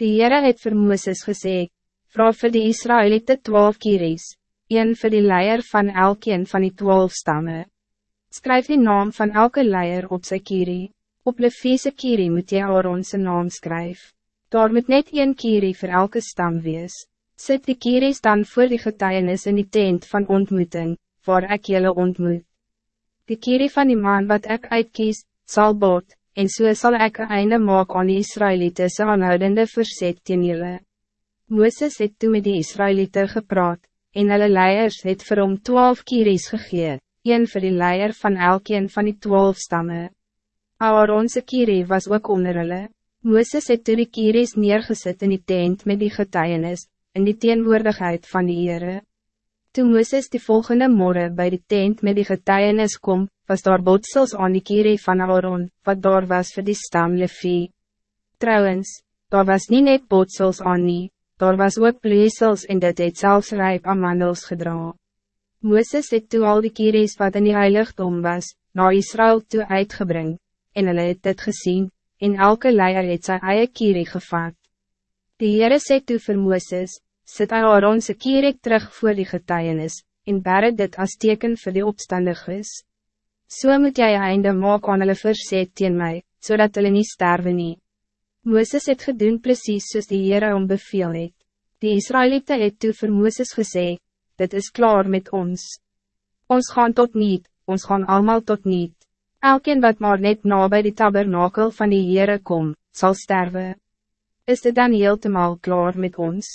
Die Heere het vir Mooses gesê, vraag vir die Israëlieten twaalf kieries, een vir die leier van elkeen van die twaalf stammen. Skryf die naam van elke leier op sy kierie, op Leviese kierie moet jy Aaron sy naam skryf. Daar moet net een kierie voor elke stam wees. Zet die kieries dan voor die getuienis in die tent van ontmoeting, waar ik jullie ontmoet. Die kierie van die man wat ik uitkies, zal bot, en so sal ek einde maak aan die Israëlieten se aanhoudende verzet teen julle. Mooses het toe met die Israëlieten gepraat, en hulle leiers het vir hom twaalf kieries gegee, een vir die leier van elkeen van die twaalf stammen. Aaronse kierie was ook onder hulle. Mooses het toe die kieries neergezet in die tent met die getuienis, in die teenwoordigheid van die Heere. Toen Mooses die volgende morgen bij die tent met die getuienis kom, was daar botsels aan die kierie van Aaron, wat daar was voor die stam Levi. Trouwens, daar was niet net botsels aan nie, daar was ook bleesels en dit het zelfs rijp amandels gedra. Mooses het toe al die kieries wat in die heiligdom was, naar Israël toe uitgebring, en hulle het dit gezien, en elke leier het sy eie kierie gevat. Die Heere sê toe vir Mooses, sit Aaron se kierik terug voor die getuienis, en bere dit als teken voor die opstandiges. So moet jy einde maak aan hulle verzet teen my, zodat hulle nie sterwe nie. Mooses het gedoen precies soos die Heere om beveel het. Die Israëlieten het toe vir Mooses gesê, dit is klaar met ons. Ons gaan tot niet, ons gaan allemaal tot niet. Elkeen wat maar net na bij die tabernakel van die Heere kom, zal sterven. Is dit dan heeltemal klaar met ons?